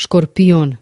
Escorpión.